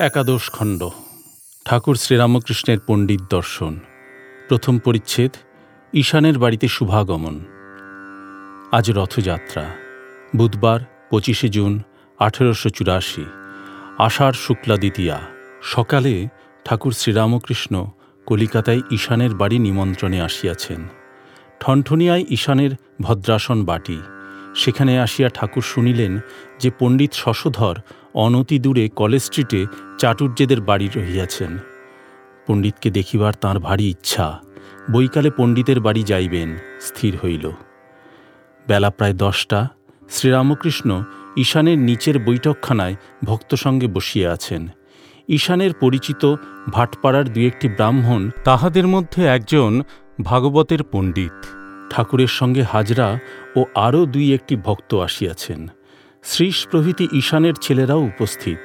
একাদশ খণ্ড, ঠাকুর শ্রীরামকৃষ্ণের পণ্ডিত দর্শন, প্রথম পরিচ্ছেদ, ঈশানের বাড়িতে শুভাগমন। আজ রথযাত্রা, বুধবার পঁচিশে জুন আঠেরোশো চুরাশি, আষাঢ় শুক্লা দ্বিতীয়া, সকালে ঠাকুর শ্রীরামকৃষ্ণ কলিকাতায় ঈশানের বাড়ি নিমন্ত্রণে আসিয়াছেন। ঠনঠনিয়ায় ঈশানের ভদ্রাসন বাটি, সেখানে আসিয়া ঠাকুর শুনিলেন যে পণ্ডিত শশধর অনতি দূরে কলেজ স্ট্রিটে চাটুর্যেদের বাড়ি রহিয়াছেন। পণ্ডিতকে দেখিবার তাঁর ভারী ইচ্ছা, বৈকালে পণ্ডিতের বাড়ি যাইবেন, স্থির হইল। বেলা প্রায় দশটা, শ্রীরামকৃষ্ণ ঈশানের নিচের বৈঠকখানায় ভক্ত সঙ্গে বসিয়া আছেন। ঈশানের পরিচিত ভাটপাড়ার দু একটি ব্রাহ্মণ তাহাদের মধ্যে একজন ভাগবতের পণ্ডিত। ঠাকুরের সঙ্গে হাজরা ও আরও দুই একটি ভক্ত আসিয়াছেন। শ্রীশ প্রভৃতি ঈশানের ছেলেরাও উপস্থিত।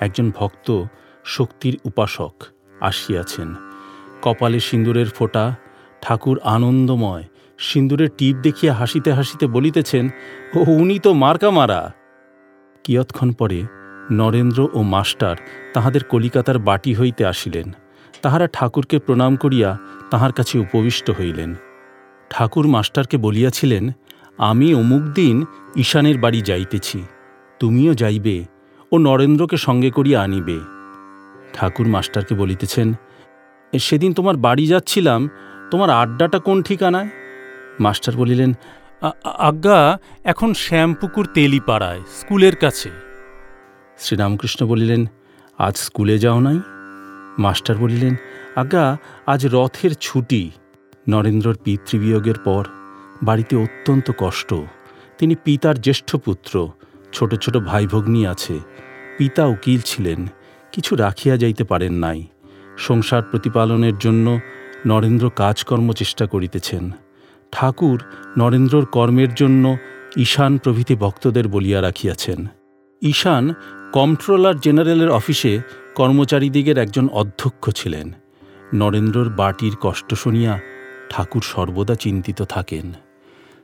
একজন ভক্ত, শক্তির উপাসক আসিয়াছেন। কপালে সিন্দুরের ফোঁটা, ঠাকুর আনন্দময়, সিন্দুরের টিপ দেখিয়া হাসিতে হাসিতে বলিতেছেন, ও, উনি তো মার্কা মারা! কিয়ৎক্ষণ পরে নরেন্দ্র ও মাস্টার তাহাদের কলিকাতার বাটি হইতে আসিলেন। তাহারা ঠাকুরকে প্রণাম করিয়া তাহার কাছে উপবিষ্ট হইলেন। ঠাকুর মাস্টারকে বলিয়াছিলেন আমি অমুক দিন ঈশানের বাড়ি যাইতেছি, তুমিও যাইবে ও নরেন্দ্রকে সঙ্গে করিয়া আনিবে। ঠাকুর মাস্টারকে বলিতেছেন, সেদিন তোমার বাড়ি যাচ্ছিলাম, তোমার আড্ডাটা কোন ঠিকানায়? মাস্টার বলিলেন আজ্ঞা, এখন শ্যামপুকুর তেলিপাড়ায়, স্কুলের কাছে। শ্রীরামকৃষ্ণ বলিলেন, আজ স্কুলে যাও নাই? মাস্টার বলিলেন, আজ্ঞা, আজ রথের ছুটি, নরেন্দ্রর পিতৃবিয়োগের পর। বাড়িতে অত্যন্ত কষ্ট। তিনি পিতার জ্যেষ্ঠ পুত্র, ছোট ছোট ভাই ভগ্নী আছে। পিতা উকিল ছিলেন, কিছু রাখিয়া যাইতে পারেন নাই। সংসার প্রতিপালনের জন্য নরেন্দ্র কাজকর্ম চেষ্টা করিতেছেন। ঠাকুর নরেন্দ্রর কর্মের জন্য ঈশান প্রভৃতি ভক্তদের বলিয়া রাখিয়াছেন। ঈশান কন্ট্রোলার জেনারেলের অফিসে কর্মচারীদিগের একজন অধ্যক্ষ ছিলেন। নরেন্দ্রর বাটির কষ্ট শুনিয়া ঠাকুর সর্বদা চিন্তিত থাকেন।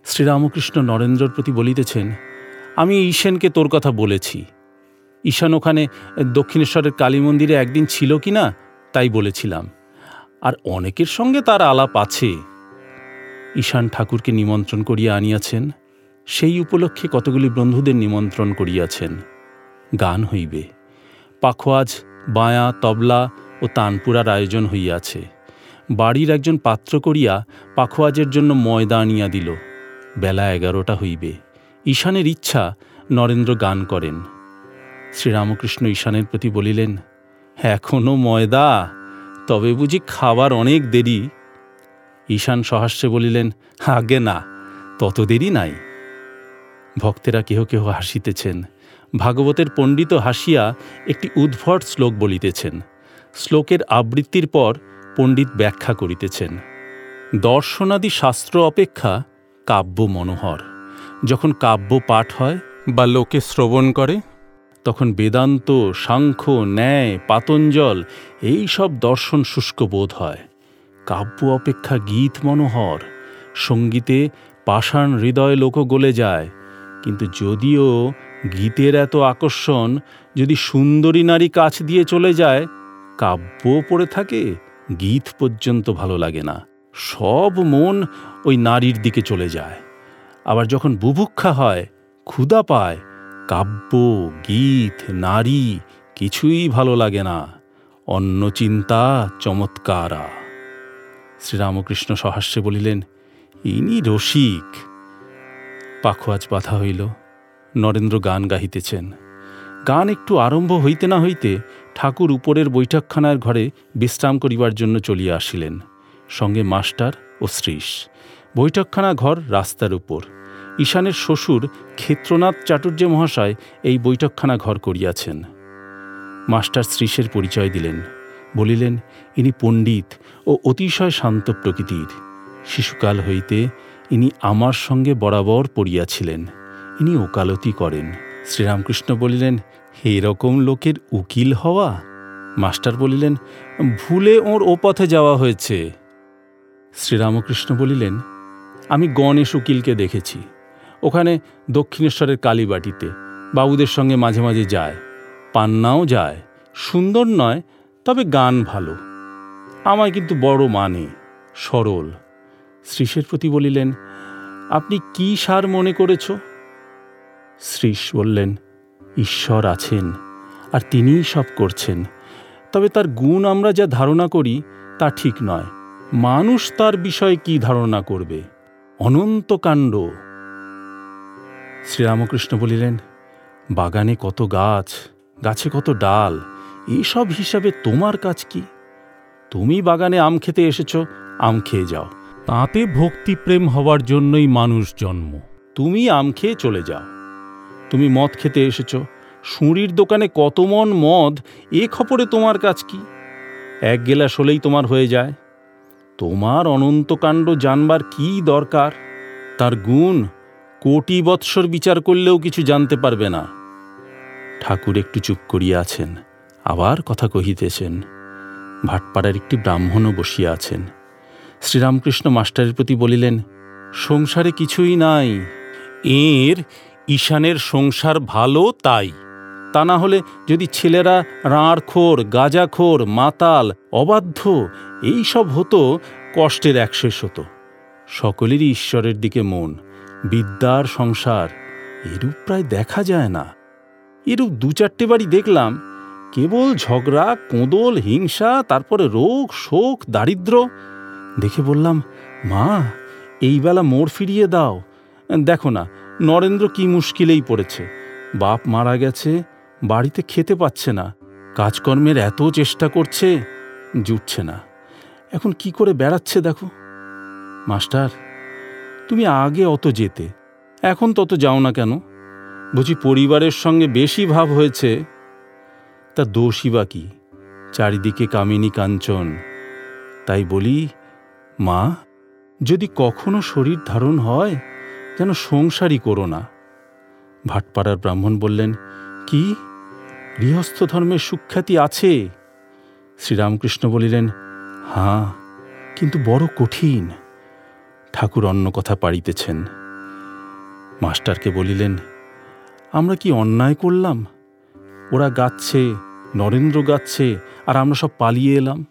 শ্রীরামকৃষ্ণ নরেন্দ্রর প্রতি বলিতেছেন, আমি ঈশানকে তোর কথা বলেছি। ঈশান ওখানে দক্ষিণেশ্বরের কালী মন্দিরে একদিন ছিল কি না, তাই বলেছিলাম। আর অনেকের সঙ্গে তার আলাপ আছে। ঈশান ঠাকুরকে নিমন্ত্রণ করিয়া আনিয়াছেন। সেই উপলক্ষে কতগুলি বন্ধুদের নিমন্ত্রণ করিয়াছেন। গান হইবে। পাখোয়াজ, বায়া, তবলা ও তানপুরার আয়োজন হইয়াছে। বাড়ির একজন পাত্র করিয়া পাখোয়াজের জন্য ময়দা আনিয়া দিল। বেলা এগারোটা হইবে। ঈশানের ইচ্ছা নরেন্দ্র গান করেন। শ্রীরামকৃষ্ণ ঈশানের প্রতি বলিলেন এখনও ময়দা, তবে বুঝি খাবার অনেক দেরি? ঈশান সহাস্যে বলিলেন, আগে না, তত দেরি নাই। ভক্তেরা কেহ কেহ হাসিতেছেন। ভাগবতের পণ্ডিত হাসিয়া একটি উদ্ভট শ্লোক বলিতেছেন। শ্লোকের আবৃত্তির পর পণ্ডিত ব্যাখ্যা করিতেছেন। দর্শনাদি শাস্ত্র অপেক্ষা কাব্য মনোহর যখন কাব্য পাঠ হয় বা লোকে শ্রবণ করে, তখন বেদান্ত, সাংখ্য, ন্যায়, পাতঞ্জল, এই সব দর্শন শুষ্ক বোধ হয়। কাব্য অপেক্ষা গীত মনোহর। সঙ্গীতে পাষাণ হৃদয় লোক গলে যায়। কিন্তু যদিও গীতের এত আকর্ষণ, যদি সুন্দরী নারী কাছ দিয়ে চলে যায় কাব্য পড়ে থাকে, গীত পর্যন্ত ভালো লাগে না। সব মন ওই নারীর দিকে চলে যায়। আবার যখন বুভুক্ষা হয় ক্ষুদা পায়, কাব্য, গীত, নারী কিছুই ভালো লাগে না, অন্য চিন্তা চমৎকারা। শ্রীরামকৃষ্ণ সহাস্যে বলিলেন, ইনি রসিক। পাখোয়াজ বাধা হইল। নরেন্দ্র গান গাহিতেছেন। গান একটু আরম্ভ হইতে না হইতে ঠাকুর উপরের বৈঠকখানার ঘরে বিশ্রাম করিবার জন্য চলিয়া আসিলেন। সঙ্গে মাস্টার ও শ্রীশ। বৈঠকখানা ঘর রাস্তার উপর। ঈশানের শ্বশুর ক্ষেত্রনাথ চাটুর্য মহাশয় এই বৈঠকখানা ঘর করিয়াছেন। মাস্টার শ্রীশের পরিচয় দিলেন। বলিলেন, ইনি পণ্ডিত ও অতিশয় শান্ত প্রকৃতির। শিশুকাল হইতে ইনি আমার সঙ্গে বরাবর পড়িয়াছিলেন। ইনি ওকালতি করেন। শ্রীরামকৃষ্ণ বলিলেন এরকম লোকের উকিল হওয়া? মাস্টার বলিলেন, ভুলে ওর ও পথে যাওয়া হয়েছে। শ্রীরামকৃষ্ণ বলিলেন, আমি গণেশ উকিলকে দেখেছি। ওখানে দক্ষিণেশ্বরের কালীবাটিতে। বাবুদের সঙ্গে মাঝে মাঝে যায়। পান্নাও যায়। সুন্দর নয়, তবে গান ভালো। আমায় কিন্তু বড় মানে সরল। শ্রীশের প্রতি বলিলেন, আপনি কি সার মনে করেছ? শ্রীশ বললেন, ঈশ্বর আছেন, আর তিনিই সব করছেন। তবে তার গুণ আমরা যা ধারণা করি, তা ঠিক নয়। মানুষ তার বিষয়ে কি ধারণা করবে? অনন্ত কাণ্ড। শ্রীরামকৃষ্ণ বলিলেন, বাগানে কত গাছ, গাছে কত ডাল, এসব হিসাবে তোমার কাজ কি? তুমি বাগানে আম খেতে এসেছ, আম খেয়ে যাও। তাতে ভক্তিপ্রেম হওয়ার জন্যই মানুষ জন্ম। তুমি আম খেয়ে চলে যাও। তুমি মদ খেতে এসেছ, সুঁড়ির দোকানে কত মন মদ, এ খবরে তোমার কাজ কি? এক গেলাস হলেই তোমার হয়ে যায়। তোমার অনন্তকাণ্ড জানবার কি দরকার? তার গুণ কোটি বৎসর বিচার করলেও কিছু জানতে পারবে না। ঠাকুর একটু চুপ করিয়া আছেন, আবার কথা কহিতেছেন। ভাটপাড়ার একটি ব্রাহ্মণও বসিয়া আছেন। শ্রীরামকৃষ্ণ মাস্টারের প্রতি বলিলেন, সংসারে কিছুই নাই। এর ঈশানের সংসার ভালো তাই। তা না হলে যদি ছেলেরা রাঁড়খোর, গাঁজাখোর, মাতাল, অবাধ্য, এই সব হতো কষ্টের একশেষ হতো সকলেরই ঈশ্বরের দিকে মন, বিদ্যার সংসার, এরূপ প্রায় দেখা যায় না। এরূপ দু চারটে বাড়ি দেখলাম, কেবল ঝগড়া, কোঁদল, হিংসা, তারপরে রোগ, শোক, দারিদ্র। দেখে বললাম, মা, এই বেলা মোড় ফিরিয়ে দাও। দেখো না, নরেন্দ্র কি মুশকিলেই পড়েছে। বাপ মারা গেছে বাড়িতে খেতে পাচ্ছে না। কাজকর্মের এত চেষ্টা করছে, জুটছে না। এখন কি করে বেড়াচ্ছে দেখো। মাস্টার, তুমি আগে অত যেতে, এখন তত যাও না কেন? বুঝি পরিবারের সঙ্গে বেশি ভাব হয়েছে। তা দোষী বা কি? চারিদিকে কামিনী কাঞ্চন। তাই বলি, মা, যদি কখনো শরীর ধারণ হয়, যেন সংসারই করো না। ভাটপাড়ার ব্রাহ্মণ বললেন, কি? গৃহস্থ ধর্মের সুখ্যাতি আছে। শ্রীরামকৃষ্ণ বলিলেন হাঁ কিন্তু বড় কঠিন। ঠাকুর অন্য কথা পাড়িতেছেন। মাস্টারকে বলিলেন, আমরা কি অন্যায় করলাম? ওরা গাচ্ছে, নরেন্দ্র গাচ্ছে, আর আমরা সব পালিয়ে এলাম।